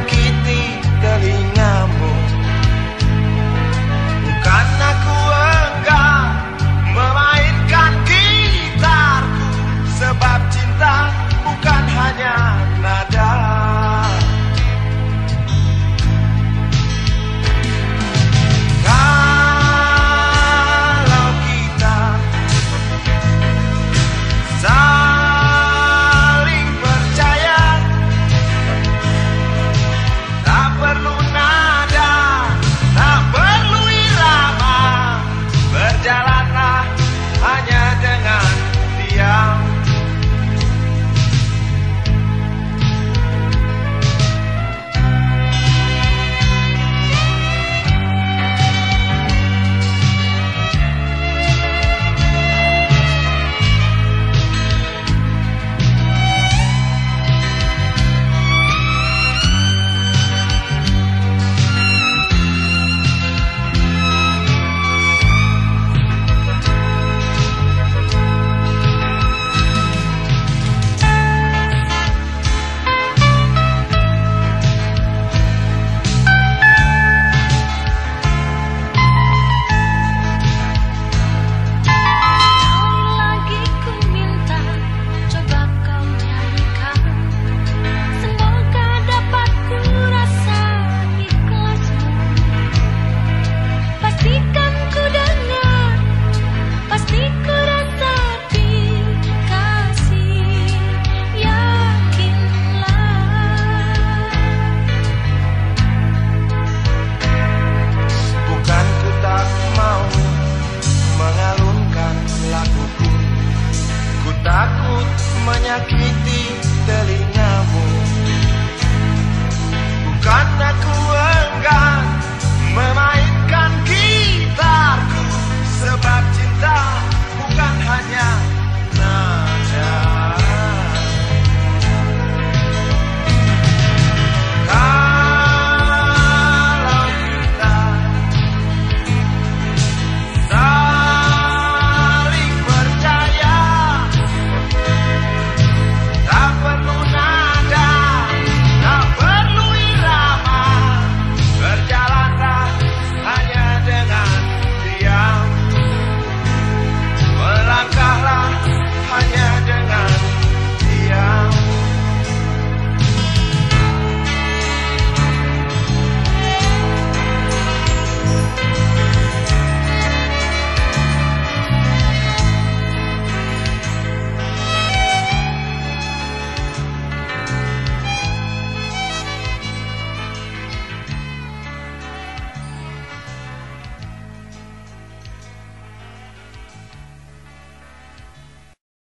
menyakiti telingamu